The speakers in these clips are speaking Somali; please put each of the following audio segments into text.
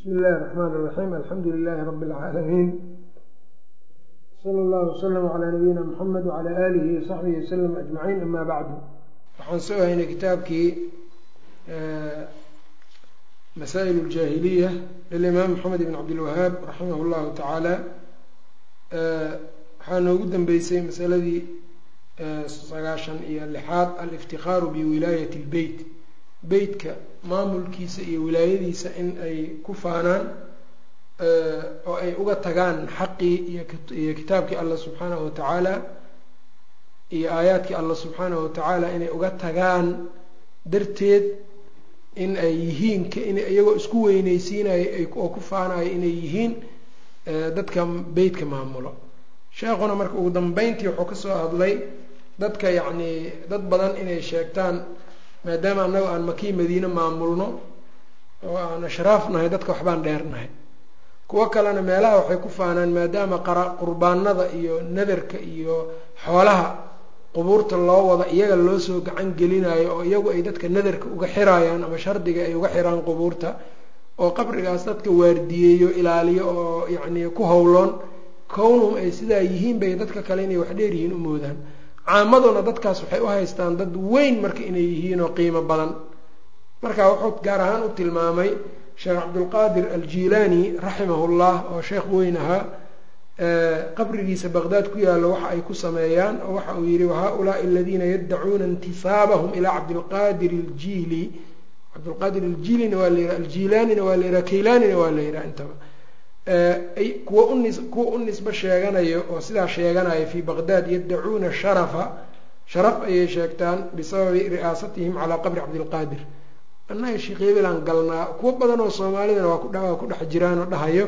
bismi illaahi raxmaan raxiim alxamdu lilaahi rabbi alcaalamiin sala allahu wasalam calaa nabiyina muxamed wacalaa aalihi wasaxbihi wasalam ajmaciin amaa bacdu waxaan soo haynay kitaabkii eh, masaa'il aljaahiliya lilimaam maxamed ibn cabdilwahaab raximah llahu tacaala eh, waxaa noogu dambeysay masaladii eh, sagaashan iyo lixaad aliftihaaru biwilaayati lbeyt beytka maamulkiisa iyo wilaayadiisa in ay ku faanaan oo ay uga tagaan xaqii iyo kitaabkii allah subxaanahu watacaala iyo aayaadkii allah subxaanahu watacaala inay uga tagaan darteed in ay yihiin in iyagoo isku weyneysiinayo oo ku faanayo inay yihiin dadka beytka maamulo. Sheekhuna marka ugu dambeyntii wuxuu ka soo hadlay dadka yacnii dad badan inay sheegtaan maadaama annaga aan makii madiine maamulno oo aan ashraaf nahay dadka waxbaan dheernahay kuwo kalena meelaha waxay ku faanaan maadaama qurbaanada iyo nadarka iyo xoolaha qubuurta loo wada iyaga loo soo gacan gelinayo oo iyagu ay dadka nadarka uga xirayaan ama shardiga ay uga xiraan qubuurta oo qabrigaas dadka waardiyeeyo ilaaliyo oo yacnii ku howloon kownhum ay sidaa yihiin bay dadka kale inay wax dheer yihiin u moodaan caamaduna dadkaas waxay u haystaan dad weyn marka inay yihiin oo qiimo badan. Marka wuxuu gaar ahaan u tilmaamay sheekh cabdulqaadir aljilaani raximahullah oo sheekh weyn ahaa qabrigiisa baqdaad ku yaallo waxa ay ku sameeyaan oo waxa uu yihi wahaa-ulaai aladiina yaddacuuna intisaabahum ilaa cabdilqaadir aljiili. Cabdilqaadir aljilina waa la yihaha aljilaanina waa la yihaha kaylaanina waa la yihaha intaba kuwa unis kuwa u nisbo sheeganayo oo sidaa sheeganaya fii baqdaad yaddacuuna sharafa sharaf ayay sheegtaan bisababi ri'aasatihim calaa qabri cabdilqaadir. Annaga sheekh hebelaan galnaa kuwo badan oo soomaalidana waa kudhawaa ku dhex jiraan oo dhahayo.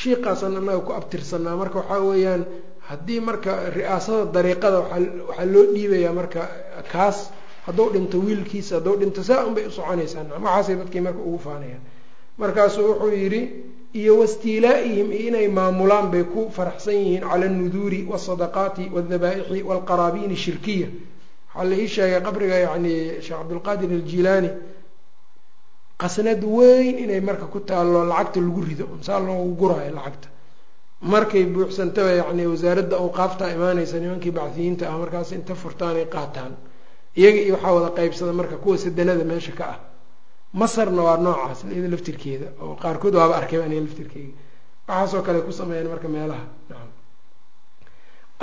Shiiqaasan annaga ku abtirsanaa marka waxaa weeyaan haddii marka ri'aasada dariiqada waxaa loo dhiibayaa marka kaas hadduu dhinto wiilkiisa hadduu dhinto saa un u soconaysaa waxaasay dadkii marka ugu faanayaan. Markaasuu wuxuu yidhi iyo wastiilaa-ihim iyo inay maamulaan bay ku faraxsan yihiin cala alnuduuri waasadaqaati waaldabaaixi waalqaraabiini shirkiya. Waxaa la ii sheegay qabriga yacni sheekh cabdilqaadir aljilaani qasnad weyn inay marka ku taallo lacagta lagu rido saa loogu guraayo lacagta. Markay buuxsantaba yacni wasaaradda awqaaftaa imaanaysa nimankii bacdiyiinta ah markaas inta furtaanay qaataan. Iyaga iyo waxaa wada qaybsada marka kuwa sadanada meesha ka ah masarna waa noocaas iyada laftirkeeda oo qaarkood waaba arkayba aniga laftirkeeda waxaasoo kale ku sameeyaan marka meelaha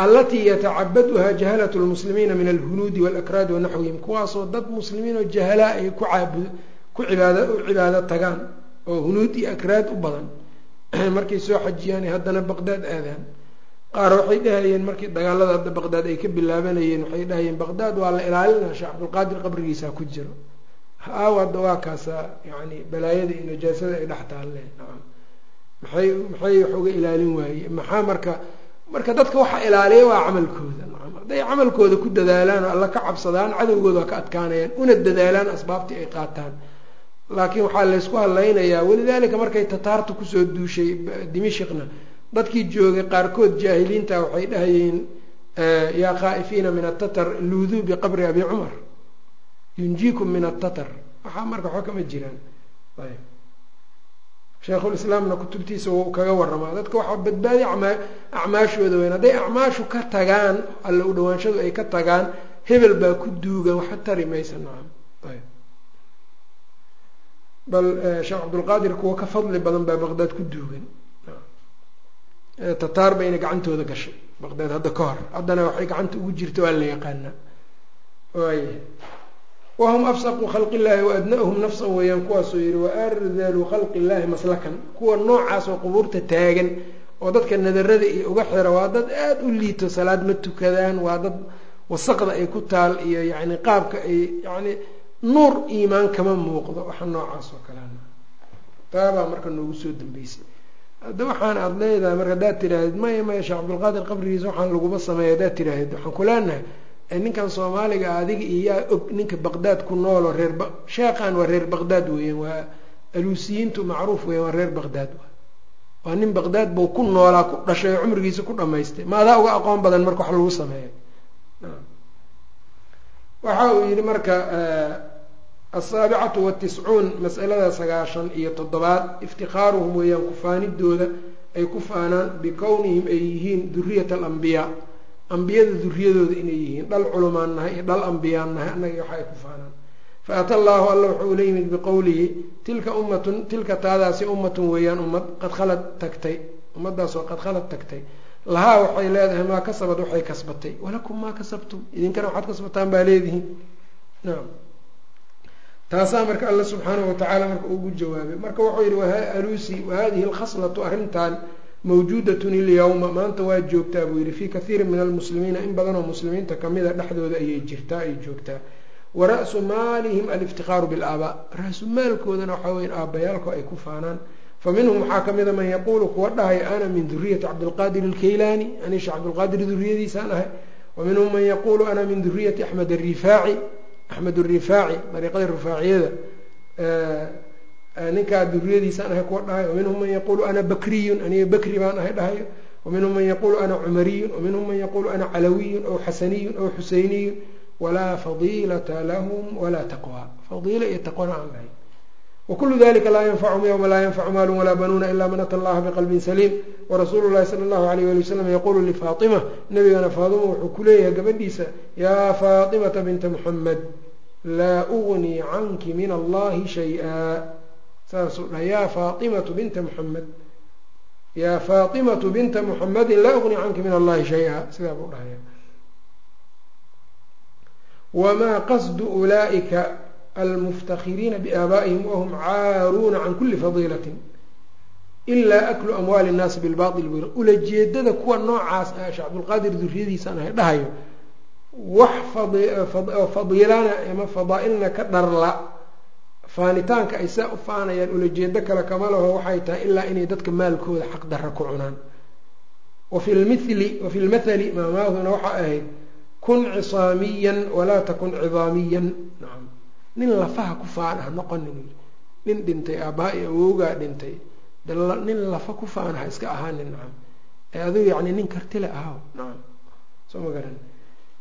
allatii yatacabaduha jahalat lmuslimiina min alhunuudi walakraadi wanaxwihim kuwaasoo dad muslimiin oo jahalaa ay ku caabud ku cibaada u cibaado tagaan oo hunuud iyo akraad u badan. Markay soo xajiyaan haddana baqdaad aadaan. Qaar waxay dhahayeen markii dagaalada hadda baqdaad ay ka bilaabanayeen waxay dhahayeen baqdaad waa la ilaalinaa sheekh cabdilqaadir qabrigiisaa ku jiro ha-aaw hadda waa kaasaa yani balaayada iyo najaasada ay dhex taalle nacam maxay maxay wax uga ilaalin waaye maxaa marka marka dadka waxa ilaaliya waa camalkooda. Nacam hadday camalkooda ku dadaalaan oo alla ka cabsadaan cadowgooda waa ka adkaanayaan una dadaalaan asbaabtii ay qaataan. Laakiin waxaa laysku hadlaynayaa walidaalika markay tataarta ku soo duushay dimishikna dadkii joogay qaarkood jaahiliinta waxay dhahayeen yaa khaa'ifiina min atatar luuduu biqabri abi cumar yunjiikum min atatar waxaa marka waxba kama jiraan. Ayb sheikhulislaamna kutubtiisa wuu kaga waramaa dadka waxaa badbaadi acmaashooda weyn. Hadday acmaashu ka tagaan alla u dhawaanshadu ay ka tagaan hebel baa ku duugan waxba tari maysa nacam ayb bal sheekh cabdulqaadir kuwa ka fadli badan baa baqdaad ku duugan. Tataar bayna gacantooda gashay. Baqdaad hadda ka hor. Haddana waxay gacanta ugu jirta waa la yaqaanaa. Waaya wahum afsaqu khalqi illaahi waadna'hum nafsan weeyaan kuwaasoo yihi waardalu khalqi illaahi maslakan kuwa noocaas oo qubuurta taagan oo dadka nadarada iyo uga xira waa dad aada u liito salaad ma tukadaan waa dad wasaqda ay ku taal iyo yacni qaabka ay yacni nuur iimaan kama muuqdo waxa noocaas oo kalena taabaa marka noogu soo dambeysay hadda waxaan aada leedahay marka haddaad tiraahdeed maya maya sheekh cabdilqaadir qabrigiisa waxaan laguma sameeya haddaad tiraahdeed waxaan ku leenahay ninkan soomaaliga adiga iyo yaa og ninka baqdaad ku nooloo reer sheekhan waa reer baqdaad weeyaan waa aluusiyiintu macruuf weyan waa reer baqdaad waa. Nin baqdaad buu ku noolaa ku dhashay oo cumrigiisa ku dhamaystay. Ma adaa uga aqoon badan marka wax lagu sameeyo. Waxa uu yihi marka asaabicatu watiscuun masalada sagaashan iyo toddobaad iftikaaruhum weeyaan kufaanidooda ay ku faanaan bikownihim ay yihiin duriyat alambiyaa ambiyada duriyadooda inay yihiin dhal culumaan nahay iyo dhal ambiyaan nahay annaga waxa ku faanaan. Faata allaahu alla wuxuu ula yimid biqowlihi tilka ummatun tilka taadaasi ummatun weeyaan ummad qad khalad tagtay ummadaasoo qad khalad tagtay. Lahaa waxay leedahay maa kasabad waxay kasbatay. Walakum maa kasabtum idinkana waxaad kasbataan baa leedihiin. Nacam taasaa marka alla subxaanahu watacaala marka ugu jawaabay. Marka wuxuu yihi alusi wahadihi alkhaslatu arrintan mawjuudatun ilyawma maanta waa joogtaa buu yihi fii kathiirin min almuslimiina in badanoo muslimiinta kamida dhexdooda ayay jirtaa ay joogtaa. Wa ra-su maalihim aliftikaaru bilaabaa ra-su maalkoodana waxaa weya aabbayaalko ay ku faanaan. Fa minhum waxaa kamida man yaquulu kuwa dhahaya ana min duriyati cabdilqaadir alkaylaani. Anisha cabdilqaadir duriyadiisaan ahay. Wa man yaquulu ana min duriyati axmed arifaaci axmed arifaaci dariiqada rifaaciyada ninkaa duriyadiisaan ahay kuwa dhahayo waminhum man yaquulu ana bakriyun aniga bakri baan ahay dhahayo. Waminhum man yaquulu ana cumariyun waminhum man yaquulu ana calawiyun aw xasaniyun aw xuseyniyun walaa fadiilata lahum walaa taqwa. Fadiila iyo taqwana aan lahayn. Wakulu dalika laa yanfachum yowma laa yanfacu maalu walaa banuuna ila man ata allaha biqalbin saliim. Warasuulu llahi sala allahu alayh wali wasalam yaquulu lifaatima nabigana faatima wuxuu ku leeyahay gabadhiisa yaa faatimata binta muxamed laa ugnii canki min allahi shay-a saasuu dhaha yaa faatimatu binta muxamed yaa faatimatu binta muxamedin laa ugnii canki min allahi shay-a. Sidaa buu dhahaya wamaa qasdu ulaa'ika almuftakiriina biaabaa'ihim wahum caaruuna can kuli fadiilatin ilaa aklu amwaali nnaasi bilbail bur ulajeedada kuwa noocaas ah sheekh cabdulqaadir duriyadiisaan ahay dhahayo wax fadiilana ama fadaa-ilna ka dharla faanitaanka ay saa u faanayaan ulajeedo kale kama laho waxay tahay ilaa inay dadka maalkooda xaq darra ku cunaan. Wafi lmathali maamaaduna waxaa ahayd kun cisaamiyan walaa takun cidaamiyan. Nacam nin lafaha ku faana ha noqonin. Nin dhintay aabbaha iyo awowgaa dhintay. Nin lafa ku faana ha iska ahaanin. Nacam ee adigu yacni nin kartile ahaw. Nacam soo ma garan.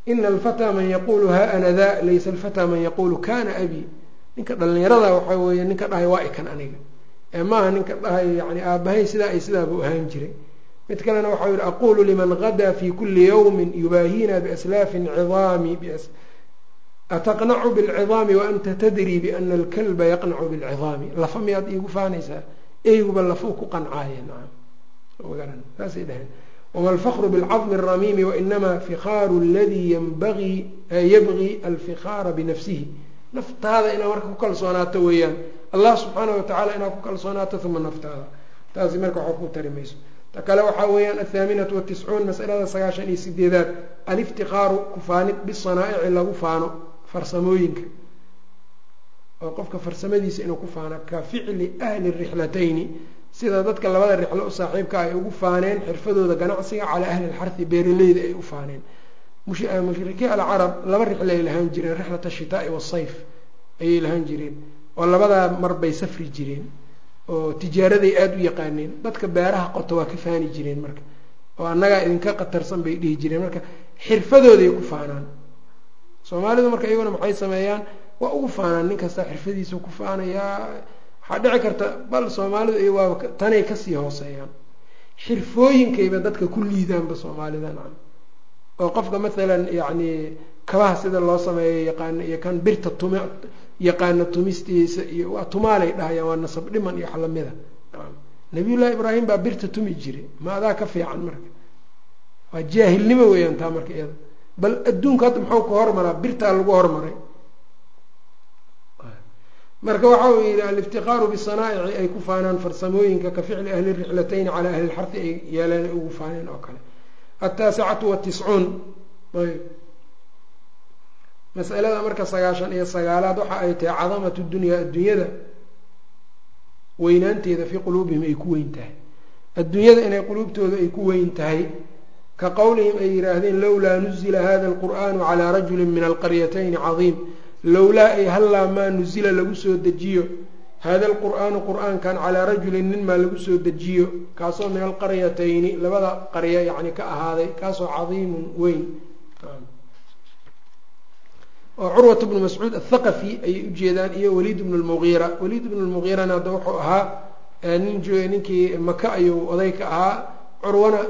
Ina alfataa man yaquulu ha ana da laysa alfataa man yaquulu kana abi ninka dhalinyarada waxaa weeye ninka dhahay waa ikan aniga. Ee maaha ninka dhahay yani aabbahay sidaa ay sidaa buu ahaan jiray. Mid kalena waxau yihi aqulu liman gadaa fi kuli yawmin yubaahina biaslaafin cidaami ataqnacu bilcidaami waanta tadrii biana alkalba yaqnacu bilcidaami. Lafa miyaad iigu faanaysaa? Eyguba lafuu ku qancaaye nacam saasay dhaheen. Wma alfakru bilcadmi alramiimi wainama fikaaru aladii yanbagii yabgii alfikaara binafsihi naftaada inaad marka ku kalsoonaato weeyaan. Allah subxaana watacaala inaad ku kalsoonaato uma naftaada. Taasi marka waxba ku tari ta kale waxaa weeyaan athaaminatu watiscuun masalada sagaashan iyo sideedaad aliftikaaru kufaanid bisanaa'ici lagu faano farsamooyinka. Oo qofka farsamadiisa inuu ku faano ka ficli ahli rixlatayni. Sida dadka labada rixlo u saaxiibka ay ugu faaneen xirfadooda ganacsiga calaa ahli lxarhi beeraleyda ay u faaneen mushrikiin alcarab laba rixle ay lahaan jireen rixlat ashitaai wasayf ayay lahaan jireen oo labadaa mar bay safri jireen oo tijaaraday aada u yaqaaneen dadka beeraha qoto waa ka faani jireen marka oo annagaa idinka qatarsan bay dhihi jireen marka xirfadooday ku faanaan. Soomaalidu marka iyaguna maxay sameeyaan? Waa ugu faanaan nin kasta xirfadiisa ku faanayaa waxaa dhici karta bal soomaalidu iyo waa tanay ka sii hooseeyaan. Xirfooyinkayba dadka ku liidaanba soomaalida oo qofka mathalan yacni kabaha sida loo sameeyo yaqaano iyo kan birta tuma yaqaano tumistiisa iyo tumaalay dhahayaan waa nasab dhiman iyo wax lamida nabiyullaahi ibraahim baa birta tumi jiray. Ma adaa ka fiican marka? Waa jaahilnimo weeyaan taa marka iyada. Bal adduunka hadda muxuu ka hormaraa? Birtaa lagu hormaray. Marka waxa uu yihi aliftiqaaru bisanaa'ici ay ku faanaan farsamooyinka ka ficli ahli rixlatayni calaa ahli lxarhi ay yeeleen ay ugu faaneen oo kale ataasicatu watiscuun ayb masalada marka sagaashan iyo sagaalaad waxa ay tahay cadamatu dunyaa adduunyada weynaanteeda fii quluubihim ay ku weyn tahay adduunyada inay quluubtooda ay ku weyn tahay ka qowlihim ay yidhaahdeen lowlaa nuzila hada alqur'aanu calaa rajuli min alqaryatayni cadiim lowlaa ay hallaa maa nuzila lagu soo dejiyo hada alqur'aanu qur'aankan calaa rajulin nin maa lagu soo dejiyo kaasoo min alqaryatayni labada qarya yacni ka ahaaday kaasoo cadiimun weyn oo curwat bnu mascuud athaqafi ayay ujeedaan iyo waliid bnu lmugiira waliid bnu lmugiirana hadda wuxuu ahaa nin ninkii maka ayuu oday ka ahaa curwana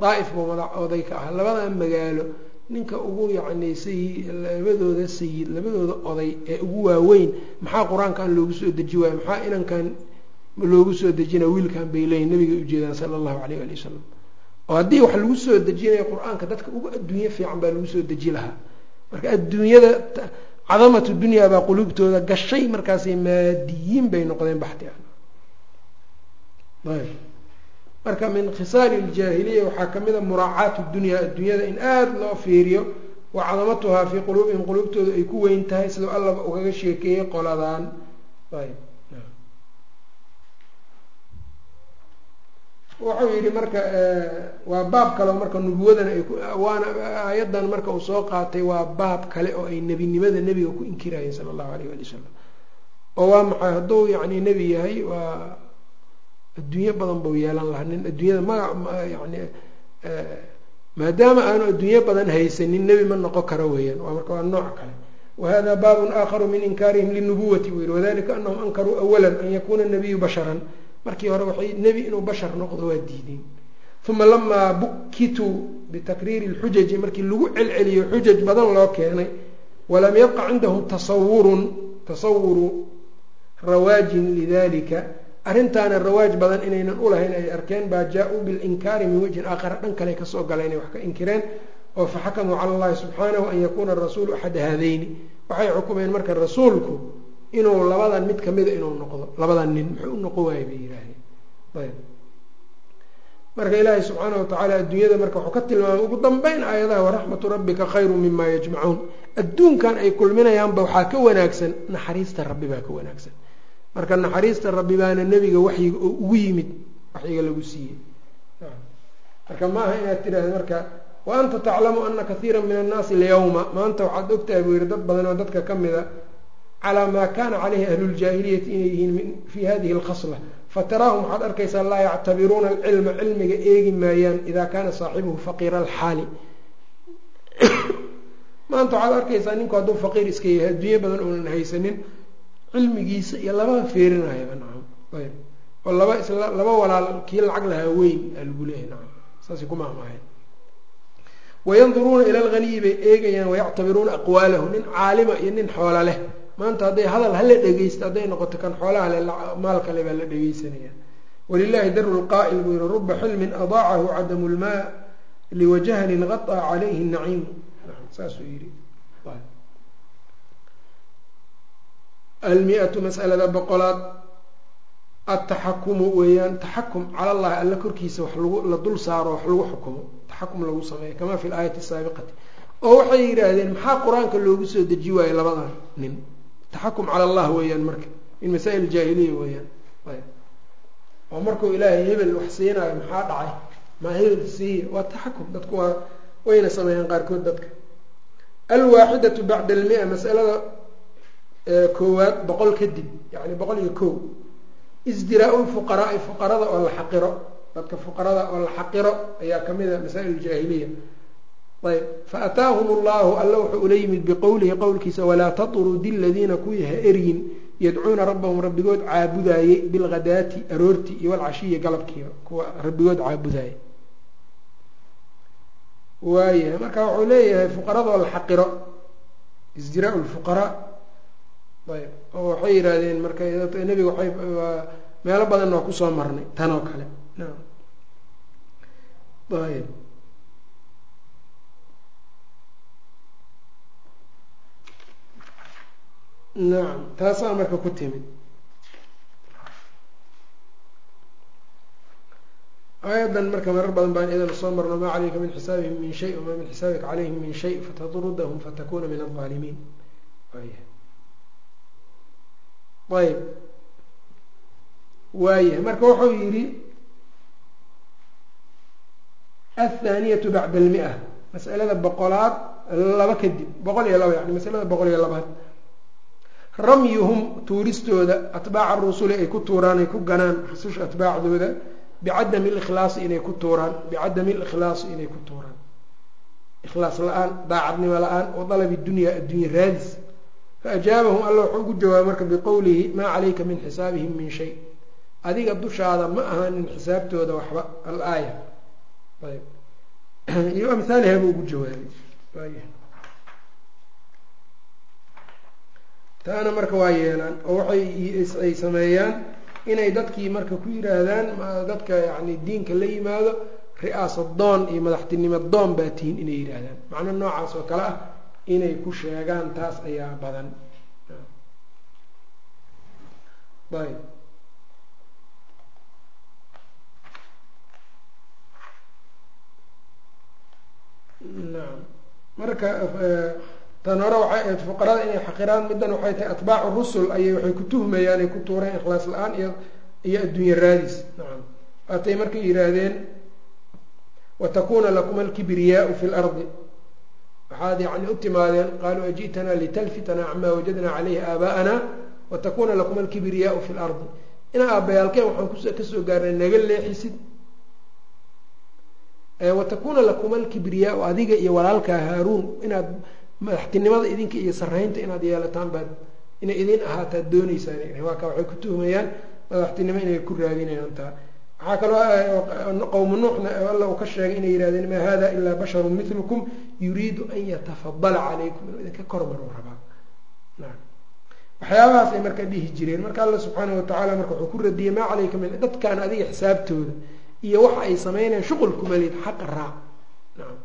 daaif buu oday ka ahaa labada magaalo ninka ugu yacni sayid labadooda sayid labadooda oday ee ugu waaweyn maxaa qur'aankan loogu soo deji waayo maxaa inankan loogu soo dejinaya wiilkan bay leeyihiin nabigay ujeedaan sala allahu alayh ali wasalam oo haddii wax lagu soo dejinayo qur'aanka dadka ugu adduunye fiican baa lagu soo deji lahaa. Marka adduunyada cadamatu dunyaa baa quluubtooda gashay markaasay maadiyiin bay noqdeen baxti ah marka min khisaali ljaahiliya waxaa ka mid a muraacaat dunyaa adduunyada in aada loo fiiriyo wa cadamatuhaa fii quluubihim quluubtooda ay ku weyn tahay sidoo allaba ugaga sheekeeyey qoladaan wuxuu yihi marka waa baab kale marka nubuwadana waana aayadan marka uu soo qaatay waa baab kale oo ay nebinimada nebiga ku inkirayeen sala allahu alayh ali wasalam oo waa maxay? Hadduu yacni nebi yahay waa adduunyo badan buu yeelan lahaa. Nin adduunyada magac yani maadaama aanu adduunyo badan haysanin nebi ma noqon karo weeyaan. Waa marka waa nooc kale. Wahada baabun aakharu min inkaarihim linubuwati buu yihi wadalika anahum ankaruu awala an yakuna nabiyu basharan. Markii hore waxay nebi inuu bashar noqdo waa diideen uma lamaa bukituu bitakriiri lxujaji markii lagu celceliyo xujaj badan loo keenay walam yabqa cindahum tasawurun tasawuru rawaajin lidalika arrintaana rawaaj badan inaynan ulahayn ay arkeen baa jaa-uu bilinkaari min wajhin aakhara dhan kale ka soo gala inay wax ka inkireen oo faxakamuu cala allahi subxaanahu an yakuuna arasuulu axada haadayni. Waxay xukumeen marka rasuulku inuu labadan mid kamida inuu noqdo labadan nin muxuu u noqon waayay bay yihaahdeen ayb. Marka ilaahay subxaana watacaala adduunyada marka wuxuu ka tilmaamay ugu dambeyn aayadaha waraxmatu rabbika khayru mima yajmacuun adduunkan ay kulminayaanba waxaa ka wanaagsan naxariista rabbi baa ka wanaagsan marka naxariista rabbi baana nebiga waxyiga oo ugu yimid waxyiga lagu siiyey. Marka maaha inaad tidhaahda marka wa anta taclamu ana kaiira min annaasi alyawma? Maanta waxaad ogtahay buu yihi dad badan oo dadka ka mida calaa maa kana caleyhi ahluuljaahiliyati inay yihiin fi hadihi alkhasla. Fataraahum waxaad arkaysaa laa yactabiruuna alcilma cilmiga eegi maayaan ida kana saaxibuhu faqiira alxaali. Maanta waxaad arkaysaa ninku hadduu faqiir iska yahay adduunyo badan uunan haysanin cilmigiisa iyo labada feerinayaba nacam. Ayb. Oo laba laba walaal kii lacag lahaa weyn aa lagu leeyahay nacam. Saasay ku maamaahay wayanduruuna ila alghaniyi bay eegayaan wayactabiruuna aqwaalahu nin caalima iyo nin xoola leh. Maanta hadday hadal hala dhegeysto hadday noqoto kan xoolaha le maal kale baa la dhegeysanaya walilahi daru lqaa'il buu yihi ruba xilmin adaacahu cadamu lmaa liwajahlin qaطa calayhi naciimu saasuu yihi almi-atu mas'alada boqolaad ataxakumu weeyaan taxakum cala allahi alla korkiisa wax lagu la dul saaro wax lagu xukumo taxakum lagu sameeyo kama fi laayati saabiqati oo waxay yidhaahdeen maxaa qur'aanka loogu soo deji waayo labadan nin taxakum cala allah weeyaan marka min masaa'il jaahiliya weeyaan oo markuu ilaahay hebel wax siinayo maxaa dhacay maa hebel siiya waa taxakum dadku waa wayna sameeyaan qaarkood dadka alwaaxidatu bacda almia masalada koowaad boqol kadib yani boqol iyo kow isdiraa lfuqaraai fuqarada oo la xaqiro dadka fuqarada oo la xaqiro ayaa ka mid a masaa'il jaahiliya. Ayb faataahum allahu alla wuxuu ula yimid biqowlihi qowlkiisa walaa tatrudi ladiina kuwii eryin yadcuuna rabbahum rabbigood caabudaayey bilghadaati aroortii iyo walcashiyi galabkiiba kuwa rabbigood caabudaayey waayahay marka wuxuu leeyahay fuqaradoo la xaqiro isdiraa lfuqaraa ayb. Oo waxay yidhaahdeen marka nebiga waay meelo badan waa ku soo marnay tan oo kale. Ayb. Nacam taasaa marka ku timid. Aayadan marka marar badan baan idana soo marno maa calayka min xisaabihim min shay wamaa min xisaabika calayhim min shay fatadrudahum fatakuna min alظaalimiin ayb. Waayahay. Marka wuxuu yidhi athaaniyatu bacda almia. Masalada boqolaad laba kadib. Boqol iyo laba yani masalada boqol iyo labaad. Ramyuhum tuuristooda atbaaca rusuli ay ku tuuraan ay ku ganaan. Rususha atbaacdooda bicadami likhlaasi inay ku tuuraan. Bicadami likhlaasi inay ku tuuraan. Ikhlaas la'aan daacadnimo la'aan wa dalabi dunya addunya raadis faajaabahum alla wuxuu ugu jawaabay marka biqowlihi maa calayka min xisaabihim min shay adiga dushaada ma ahaanin xisaabtooda waxba alaaya iyo amhaaliha buu ugu jawaabay taana marka waa yeelaan oo waxay ay sameeyaan inay dadkii marka ku yiraahdaan dadka yani diinka la yimaado ri'aasad doon iyo madaxtinimo doon baa tihiin inay yidhaahdaan macno noocaas oo kale ah inay ku sheegaan taas ayaa badan. Ayb. Nacam marka tan hore waxay ahayd fuqarada inay xaqiraan middan waxay tahay atbaacu rusul ayay waxay ku tuhmayaan ay ku tuureen ikhlaas la'aan iyo iyo adduunye raadis. Nacam waatay markay yidhaahdeen watakuna lakuma alkibriyaau fi lardi waxaad yani u timaadeen qaaluu aji'tanaa litalfitana camaa wajadnaa calayhi aabaa'ana watakuna lakuma alkibriyaau fi lardi inaa aabbayaalkeen waxaan ka soo gaarnay naga leexisid watakuna lakuma alkibriyaau adiga iyo walaalkaa haaruun inaad madaxtinimada idinka iyo saraynta inaad yeelataan baad inay idin ahaataad dooneysaan waa waxay ku tuhmayaan madaxtinimo inay ku raadinayaan taa waxaa kaloo qowmu nuuxna alla uu ka sheegay inay yihahdeen maa hada ilaa basharu milukum yuriidu an yatafadala calaykum inuu idinka kormaro rabaa waxyaabahaas ay marka dhihi jireen. Marka alla subxaana watacaala marka wuxuu ku radiyey maa calayka min dadkaan adiga xisaabtooda iyo waxa ay sameynayaan shuqulkuma lid xaqa raac nacam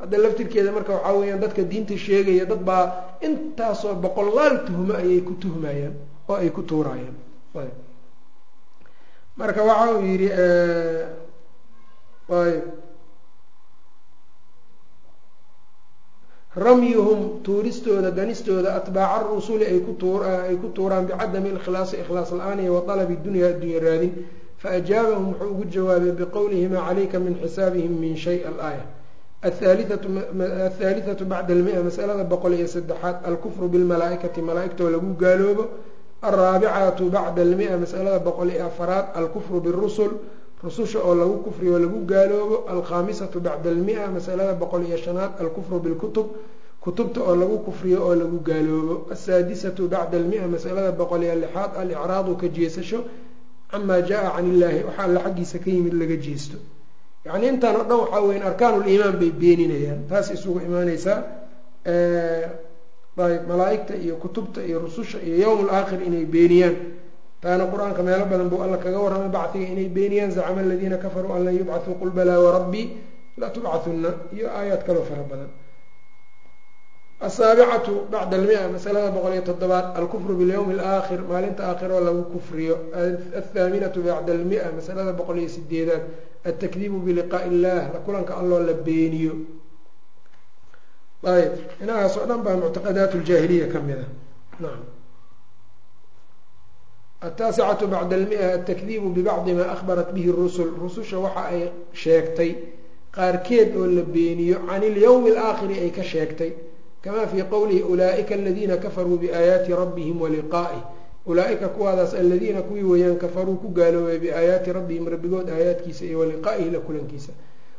hadda laftirkeeda marka waxaa weyaan dadka diinta sheegaya dad baa intaasoo boqolaal tuhmo ayay ku tuhmayaan oo ay ku tuurayaan. Marka waxa uu yidhi ayb ramyuhum tuuristooda ganistooda atbaaca rusuli tuur ay ku tuuraan bicadami ikhlaasi ikhlaas la'aan iyo dunya addunya raadin. Faajaabahum wuxuu ugu jawaabay biqowlihi maa calayka min xisaabihim min shay alaaya. Athaalithatu bacda almia masalada boqol iyo saddexaad alkufru bilmalaaikati malaaigtoo lagu gaaloobo. Alraabicatu bacda almia masalada boqol iyo afaraad alkufru birusul rususha oo lagu kufriyo lagu gaaloobo alkhaamisatu bacda almia masalada boqol iyo shanaad alkufru bilkutub kutubta oo lagu kufriyo oo lagu gaaloobo. Asaadisatu bacda almia masalada boqol iyo lixaad alicraadu ka jeesasho camaa jaa can illaahi waxaa alla xaggiisa ka yimid laga jeesto. Yacni intaan oo dhan waxaa weya arkaanuliimaan bay beeninayaan. Taas isugu imaaneysaa ayb malaaigta iyo kutubta iyo rususha iyo yowm laakhir inay beeniyaan taana qur'aanka meelo badan buu alla kaga warramay bacdiga inay beeniyaan zacma aladiina kafaruu an lan yubcathuu qul balaa warabbii latubcathunna iyo aayaad kaloo fara badan asaabicatu bacda almia masalada boqol iyo toddobaad alkufru bilyowmi alaakhir maalinta aakhiroo lagu kufriyo athaaminatu bacda almia masalada boqol iyo sideedaad altakdiibu biliqaa'i illah la kulanka alloo la beeniyo ayb inahaas dhan baa muctaqadaat ljaahiliya ka mid a nacam ataasicatu bacda almia atakdiibu bibacdi maa ahbarat bihi rusul rususha waxa ay sheegtay qaarkeed oo la beeniyo can ilyowmi alaakhiri ay ka sheegtay kamaa fii qowlihi ulaaika aladiina kafaruu biaayaati rabbihim waliqaa'ih ulaaika kuwaadaas aladiina kuwii weeyaan kafaruu ku gaaloobay biaayaati rabbihim rabbigood aayaadkiisa iyo waliqaa'ihi la kulankiisa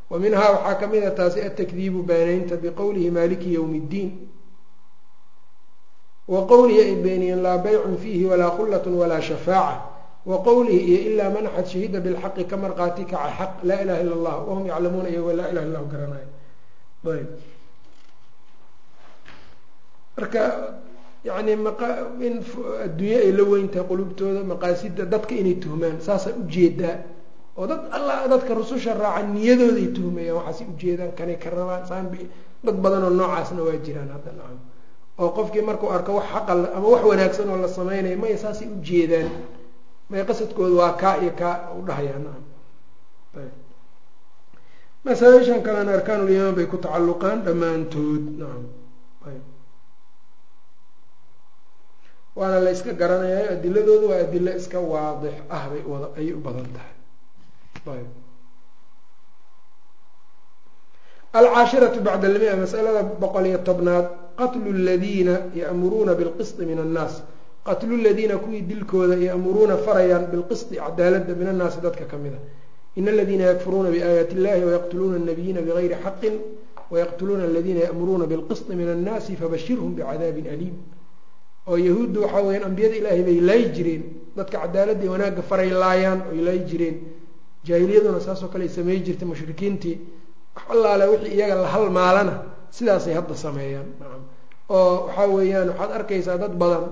wa minhaa waxaa ka mid a taasi atakdiibu baaneynta biqowlihi maaliki yowmi iddiin wa qowlihi ay beeniyeen laa baycun fiihi walaa khullat walaa shafaaca wa qowlihi iyo ilaa man axad shahida bilxaqi ka marqaati kaca xaq laa ilaha illa allah wahum yaclamuuna iyagoo laa ilaha illahu garanaayo ayb marka yani in adduunye ay la weyntahay qulubtooda maqaasida dadka inay tuhmaan saasaa u jeedaa oo dad alla dadka rususha raaca niyadooday tuhmayaan waxaasay ujeedaan kanay ka rabaan saanb dad badan oo noocaasna waa jiraan hadda nacam oo qofkii markuu arko wax xaqa ama wax wanaagsan oo la sameynaya maya saasay ujeedaan may qasadkooda waa kaa iyo kaa udhahayaa nacam masaaishan kalena arkaanulimaan bay ku tacalluqaan dhammaantood. Nacam waana la yska garanayaa adiladooda waa adilo iska waadix ah bay wada ayay u badan tahay. Alcaashiratu bacda almia masalada boqol iyo tobnaad qatlu ladiina ya'muruuna bilqisdi min annaas qatlu ladiina kuwii dilkooda ya'muruuna farayaan bilqisdi cadaalada min annaasi dadka ka mid a in aladiina yakfuruuna biaayaati illahi wayaqtuluuna nabiyiina bigayri xaqin wayaqtuluuna aladiina ya'muruuna bilqisti min annaasi fabashirhum bicadaabin aliim. Oo yahuuddu waxaa weyaan ambiyada ilaahay bay laayi jireen. Dadka cadaaladda iyo wanaagga faray laayaan oy laayi jireen. Jaahiliyaduna saasoo kale ay samey jirtay mushrikiintii. Wax allaale wixii iyaga la halmaalana sidaasay hadda sameeyaan oo waxaa weeyaan waxaad arkaysaa dad badan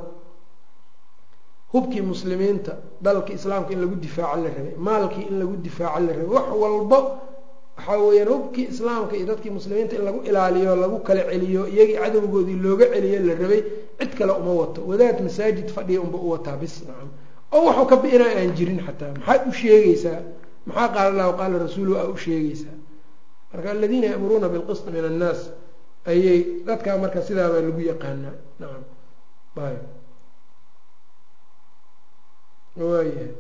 hubkii muslimiinta dalka islaamka in lagu difaaco la rabay maalkii in lagu difaaco la rabay wax walbo waxaa weeyaan hubkii islaamka iyo dadkii muslimiinta in lagu ilaaliyo lagu kala celiyo iyagii cadowgoodii looga celiyo la rabay cid kale uma wato. Wadaad masaajid fadhiya unba u wataa bis nacam oo waxuu ka bi-inaa aan jirin xataa. Maxaad u sheegaysaa? Maxaa qaala allahu qaala rasuuluhu aa u sheegaysaa. Marka aladiina ya'muruuna bilqist min annaas ayay dadkaa marka sidaabaa lagu yaqaanaa. Nacam ayb waayahay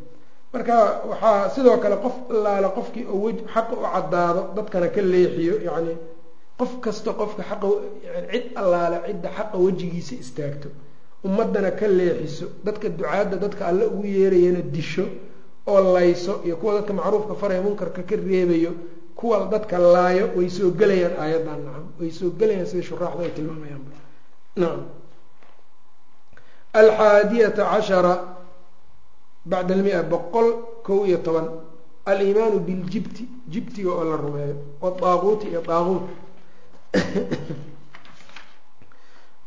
marka waxaa sidoo kale qof allaale qofkii oo wej xaqa u caddaado dadkana ka leexiyo yacni qof kasta qofka xaqa cid allaale cidda xaqa wejigiisa istaagto ummadana ka leexiso dadka ducaadda dadka alle ugu yeerayana disho oo layso iyo kuwa dadka macruufka faraya munkarka ka reebayo kuwa dadka laayo way soo gelayaan aayaddan nacam way soo gelayaan sida shuraaxdu ay tilmaamayaan nacam alxaadiyata cashara bacda almia boqol kow iyo toban. Aliimaanu biljibti jibtiga oo la rumeeyo waaaquuti iyo aaquut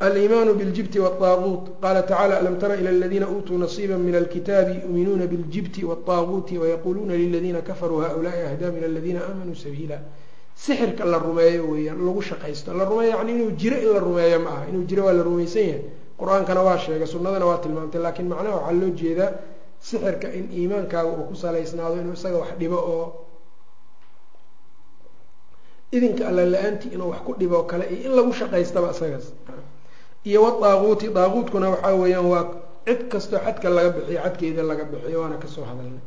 aliimaanu biljibti waaaquut qaala tacala alam tara ila aladiina uutuu nasiiba min alkitaabi yuuminuuna biljibti waaaquuti wayaquuluuna liladiina kafaruu haulaai ahdaa min aladiina aamanuu sabiila sixirka la rumeeyo weeyaan lagu shaqaysto la rumeeyo yani inuu jiro in la rumeeyo ma aha inuu jiro waa la rumaysan yahay qur'aankana waa sheegay sunnadana waa tilmaamtay laakiin macnaha waxaa loo jeedaa sixirka in iimaankaaga uu ku salaysnaado inuu isaga wax dhibo oo idinka alla la'aantii inuu wax ku dhibo kale iyo in lagu shaqaystaba isagaas iyo wadaaquuti daaquutkuna waxaa weeyaan waa cid kastoo xadka laga bixiyo xadkeeda laga bixiyo waana ka soo hadalnay.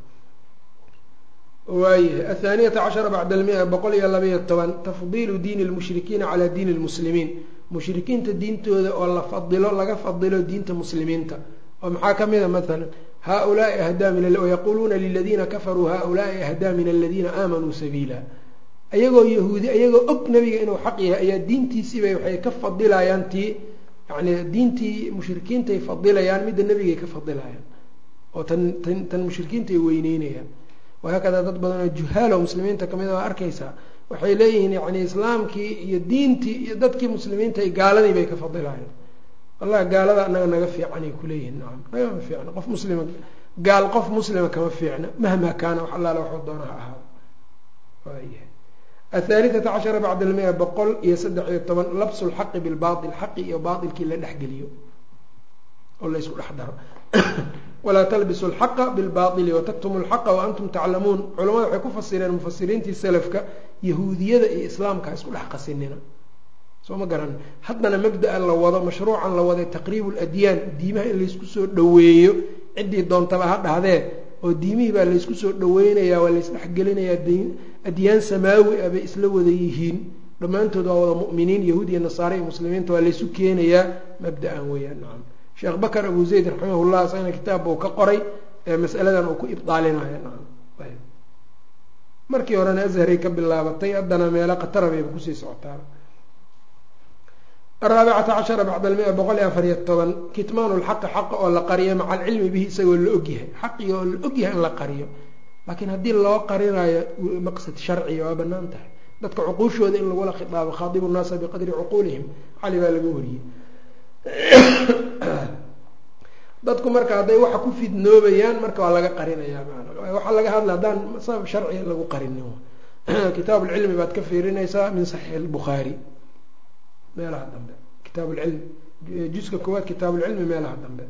Waayahay athaaniyata cashara bacda almia boqol iyo labaiyo toban tafdiilu diini lmushrikiina calaa diini lmuslimiin. Mushrikiinta diintooda oo la fadilo laga fadilo diinta muslimiinta. Oo maxaa ka mid a? Maalan haulaai ahdaa min wayaquuluuna liladiina kafaruu haulaai ahdaa min aladiina aamanuu sabiila ayagoo yahuudi ayagoo og nabiga inuu xaq yahay ayaa diintiisiibay waxay ka fadilayaan tii yani diintii mushrikiintay fadilayaan midda nebigay ka fadilayaan oo tan tan tan mushrikiintaay weyneynayaan. Wahaakadaa dad badan oo juhaalo muslimiinta ka mid a waa arkaysaa waxay leeyihiin yani islaamkii iyo diintii iyo dadkii muslimiinta ay gaaladii bay ka fadilayaan. Wallahi gaalada anaga naga fiicanay kuleeyihin nacam nagama fiicna. Qof muslima gaal qof muslima kama fiicna mahma kaana wax allaale waxuu doona ha ahaado. Waayahay athaalithata cashara bacda almia boqol iyo saddex iyo toban labsu lxaqi bilbaail xaqi iyo baailkii la dhexgeliyo oo la ysku dhex daro walaa talbisu lxaqa bilbaaili wataktumu lxaqa waantum taclamuun culamada waxay ku fasireen mufasiriintii salafka yahuudiyada iyo islaamka ha isku dhex qasinina soo ma garan haddana mabda-a la wado mashruucan la waday taqriibu ladyaan diimaha in laysku soo dhoweeyo ciddii doontaba ha dhahdee oo diimihii baa laysku soo dhaweynayaa waa laysdhexgelinayaa adyaan samaawi ah bay isla wada yihiin dhammaantood waa wada mu'miniin yahuud iyo nasaare iyo muslimiinta waa laysu keenayaa mabda-an weeyaan nacam sheekh bakar abu zayd raximahullah isagana kitaab buu ka qoray ee masaladan uu ku ibdaalinaya nacam markii horena azharay ka bilaabatay haddana meelo khatara bayba ku sii socotaa araabicata cashara bacda almia boqol iyo afariyo toban kitmaanu lxaqi xaqa oo la qariyo maca alcilmi bihi isagoo la ogyahay xaqigi oo la ogyahay in la qariyo laakiin haddii loo qarinayo maqsad sharciga waa bannaan tahay. Dadka cuquushooda in lagula khitaabo khaadibu nnaasa biqadri cuquulihim cali baa laga wariyey. Dadku marka hadday waxa ku fidnoobayaan marka waa laga qarinaya waxaa laga hadla haddaan sabab sharciga lagu qarinin. Kitaab lcilmi baad ka fiirinaysaa min saxiix lbukhaari meelaha dambe. Kitaab lcilmi juska koowaad kitaab lcilmi meelaha dambe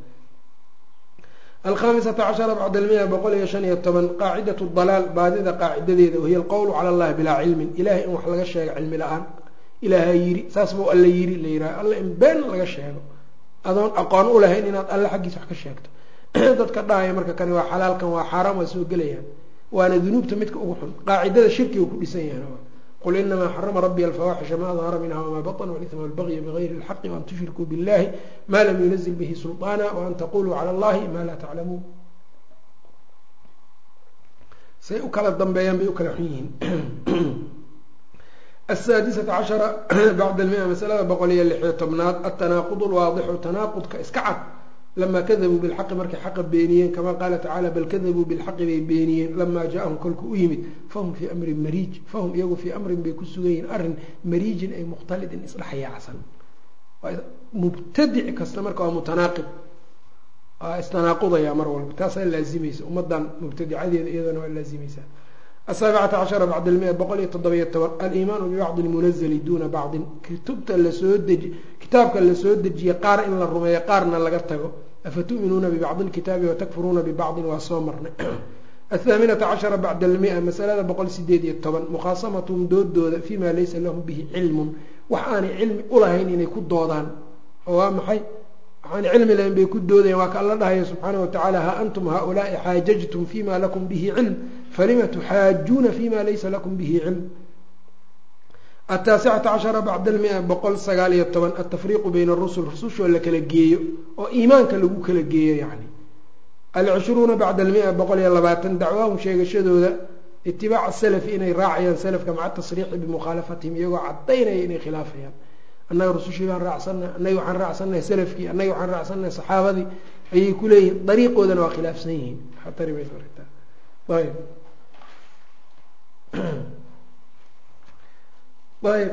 alkhamisata cashara bacda almia boqol iyo shan iyo toban qaacidat dalaal baadida qaacidadeeda wahiya alqowlu cala allahi bilaa cilmin ilahay in wax laga sheego cilmi la'aan ilaaha yiri saas buu alla yiri la yiraha alla in been laga sheego adoon aqoon u lahayn inaad alle xaggiisa wax ka sheegto dadka dhahaya marka kani waa xalaalkan waa xaaraam waa soo gelayaan waana dunuubta midka ugu xun qaacidada shirkiga ku dhisan yahan qul inamaa xarama rabbi alfawaaxisha ma dahara minha wma baطn wاlإثma wاlbagya bغayri اlxaqi وan tushrikuu biاllahi ma lam yunazil bihi sulطaana وan taquluu calى اllahi ma laa taclamuun say u kala dambeeyaan bay u kala xun yihiin asaadisata cashara bacda almia masalada boqol iyo lixiyo tobnaad altanaaqud lwaadixu tanaaqudka iska cad lamaa kadabuu bilxaqi markay xaqa beeniyeen kamaa qaala tacaala bal kadabuu bilxaqi bay beeniyeen lamaa jaa-ahum kolku u yimid fahum fii amrin mariij fahum iyagu fii amrin bay ku sugan yihiin arrin mariijin ay mukhtalidin isdhexyaacsan mubtadic kasta marka waa mutanaaqib waa istanaaqudaya mar walba taasaa laazimaysa ummadan mubtadicadeeda iyadana waa laazimaysaa asaabicata cashara bacd almia boqol iyo toddobiyo toban aliimaanu bibacdi lmunazali duuna bacdin kutubta la soo deji kitaabka la soo dejiye qaar in la rumeeyo qaarna laga tago afatu'minuuna bibacdi lkitaabi watakfuruuna bibacdin waa soo marnay athaaminata cashara bacda almia masalada boqol sideed iyo toban mukhaasamatuhum doodooda fima laysa lahum bihi cilmun wax aanay cilmi ulahayn inay ku doodaan oo waa maxay waxaanay cilmi lahayn bay ku doodayan waa ka alla dhahaya subxaana watacaala ha antum haaulaai xaajajtum fima lakum bihi cilm falima tuxaajuuna fima laysa lakum bihi cilm ataasicata cashara bacda almia boqol sagaal iyo toban altafriiqu bayna arusul rusushoo la kala geeyo oo iimaanka lagu kala geeyo yani alcishruuna bacda almia boqol iyo labaatan dacwaahum sheegashadooda itibaaca salafi inay raacayaan salafka maca tasriixi bimukhaalafatihim iyagoo cadaynaya inay khilaafayaan annaga rusushii baan raacsannahay annaga waxaan raacsannahay salafkii annaga waxaan raacsannahay saxaabadii ayay ku leeyihiin dariiqoodana waa khilaafsan yihiin ayb ayb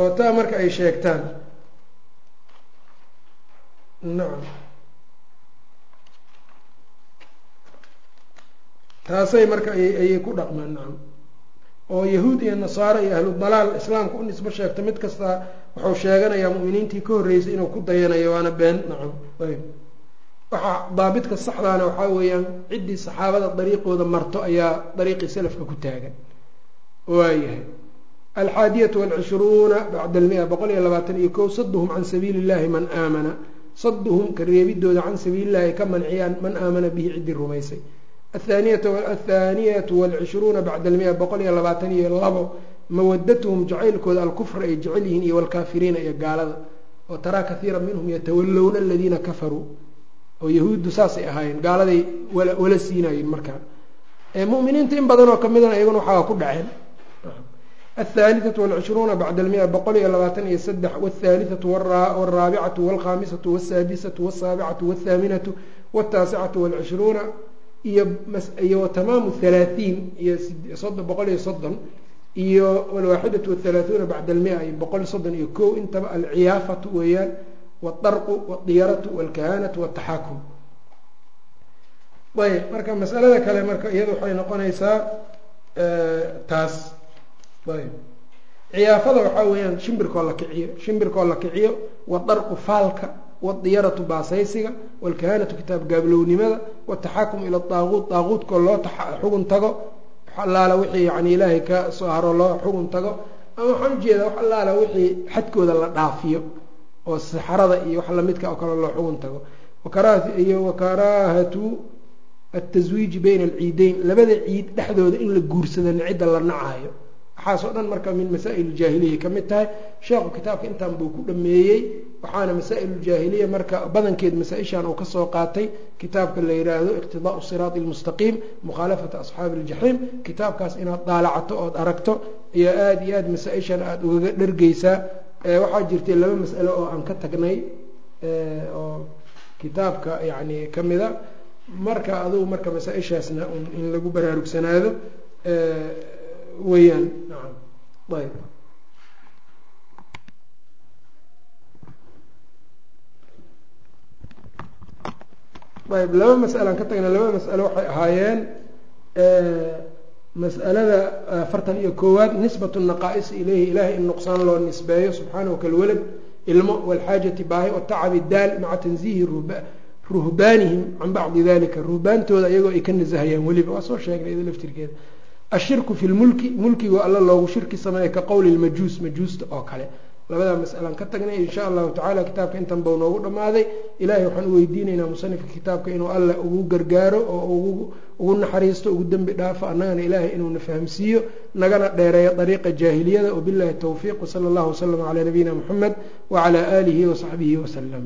oo taa marka ay sheegtaan. Nacam taasay marka ayay ku dhaqmaan nacam oo yahuud iyo nasaaro iyo ahlu dalaal islaamka u nisbo sheegta mid kasta wuxuu sheeganayaa mu'miniintii ka horreysay inuu ku dayanayo waana been nacam ayb waxaa daabidka saxdaana waxaa weeyaan ciddii saxaabada dariiqooda marto ayaa dariiqii salafka ku taagan. Waayahay alxaadiyatu walcishruuna bacda almia boqol iyo labaatan iyo kow saduhum can sabiili illahi man aamana saduhum ka reebidooda can sabiili illahi ka manciyaan man aamana bihi ciddii rumaysay athaaniyatu walcishruuna bacda almia boqol iyo labaatan iyo labo mawadatuhum jacaylkooda alkufra ay jecel yihiin iyo walkaafiriina iyo gaalada oo taraa kathiira minhum yatawallowna aladiina kafaruu oo yahuuddu saasay ahaayeen gaaladay wala siinaayeen markaa muminiinta in badan oo kamidana iyaguna waxaa ku dhaceen aلثالثة والعشhروuنa bعd المئة boqol iyo labaatan iyo saddex والثالثة والرaaبcaة والkhاamiسaة والساadiسaة والسaaبcaة والثاaminaة والتaaسcaة والعشhروuنa iyo تmaamu ثaلaaثiin iyo boqol iyo soddon iyo والwaaxidaة والثaلaaثuuna bعd المئة iyo boqol soddon iyo ko intaba alciyaafaة weeyaan والطرق والdiyaraة والkahanaة والتaxaakum ayb marka masalada kale marka iyada waxay noqonaysaa taas ayb ciyaafada waxaa weeyaan shimbirkoo la kiciyo shimbirkoo la kiciyo wadarqu faalka wadiyaratu baasaysiga walkahanatu kitaab gaablownimada wataxaakum ila daaquud daaquudkoo loo xugun tago allaala wixii yani ilaahay ka soo haro loo xugun tago ama waxaan ujeeda wax allaala wixii xadkooda la dhaafiyo oo saxarada iyo wax lamidka oo kale loo xugun tago. Iyo wakaraahatu ataswiiji bayna alciideyn labada ciid dhexdooda in la guursado cidda la nacayo waxaasoo dhan marka min masaa'il jaahiliya ka tahay sheekhu kitaabka intaan buu ku dhameeyey waxaana masaa'iluljaahiliya marka badankeed masaa-ishan uu ka soo qaatay kitaabka la yidhaahdo iqtidaau siraati almustaqiim mukhaalafata asxaabi iljaxiim kitaabkaas inaad daalacato ood aragto iyo aada iyo aada masaa-ishan aada ugaga dhargeysaa waxaa jirtay laba mas'alo oo aan ka tagnay oo kitaabka yani kamida marka adugu marka masaa-ishaasna in lagu baraarugsanaado weyaan naam ayb ayb laba mas'alaan ka tagna laba mas'alo waxay ahaayeen mas'alada afartan iyo koowaad nisbatu naqaa'is ileyhi ilahay in nuqsaan loo nisbeeyo subxaanahu kalwalad ilmo walxaajati baahi watacabi daal maca tanziihi ruhbaanihim can bacdi dalika ruhbaantooda iyagoo ay ka nasahayaan weliba waa soo sheegnay ida laftirkeeda ashirku fi lmulki mulkigo alla loogu shirki sameeya ka qowli lmajuus majuusta oo kale labadaa mas'alaan ka tagnay insha allahu tacala kitaabka intan bau noogu dhammaaday ilahay waxaan u weydiinaynaa musanifka kitaabka inuu alla ugu gargaaro oo ugu naxariisto ugu dembi dhaafo annagana ilaahay inuuna fahamsiiyo nagana dheereeyo dariiqa jaahiliyada wabillahi towfiiq wsala allahu waslama calaa nabiyina muxamed wacalaa aalihi wasaxbihi wasalam